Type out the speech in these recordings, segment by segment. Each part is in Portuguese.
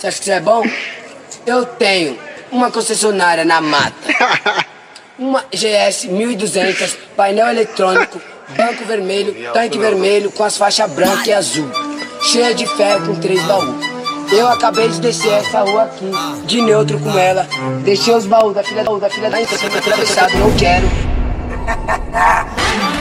Você acha que isso é bom? Eu tenho uma concessionária na mata, uma GS 1200, painel eletrônico, banco vermelho, tanque vermelho com as faixas branca e azul, cheia de ferro com três baús. Eu acabei de descer essa rua aqui, de neutro com ela. Deixei os baús da filha da, da filha da infância atravessado, não quero.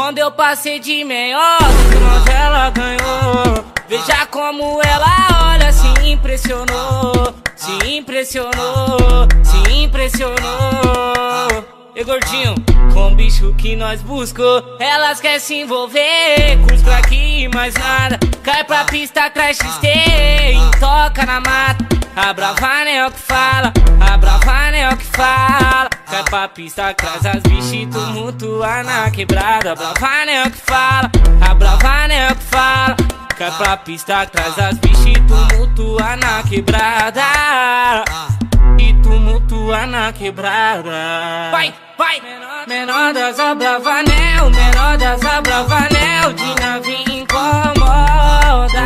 Quando eu passei de melhor, mas ela ganhou. Veja como ela olha, se impressionou, se impressionou, se impressionou. E gordinho, com o bicho que nós buscou, elas querem se envolver, custa aqui mais nada. Cai pra pista, traz XT, e toca na mata. A bravana é o que fala, a bravana é o que fala. Pra pista, traz as bichas tumultua na quebrada. A bravana é o que fala, a bravana é o que fala. Cai pra pista, traz as bichas tumultua na quebrada. E tumultua na quebrada. Vai, vai! Menor das abravanel, menor das abravanel. De navio incomoda.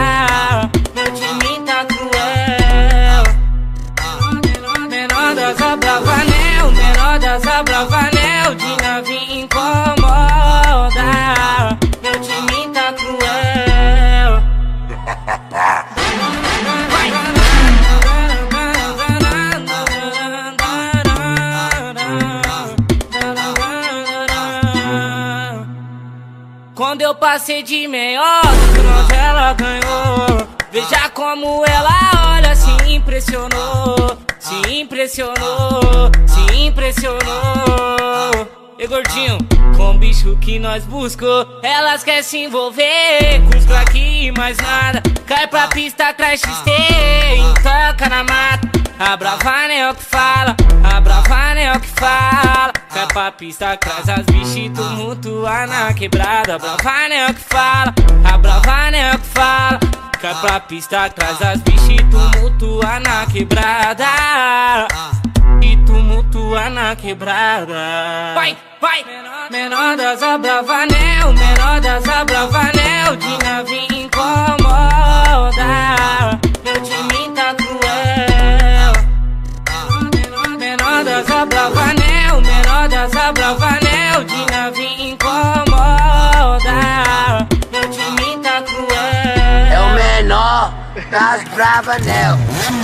Meu time tá cruel. Menor das abravanel, das abravanel. De navio incomoda. Meu time tá cruel. Quando eu passei de melhor, nós ela ganhou. Veja como ela olha, se impressionou, se impressionou, impressionou. E gordinho, com o bicho que nós buscou, elas querem se envolver, custa aqui mais nada. Cai pra pista, traz XT, e toca na mata. A bravana é o que fala, a bravana é o que fala. Cai pra pista, traz as bichas tumultua na quebrada. A bravana é o que fala, a bravana é o que fala. Cai pra pista, traz as bichas tumultua na quebrada. E tumultua na quebrada. Vai, vai! Menor das abravanel, menor das abravanel. De navio incomoda. Meu time tá cruel. Menor das abravanel, menor das abravanel. De navio incomoda. Meu time tá cruel. É o menor das Bravanel.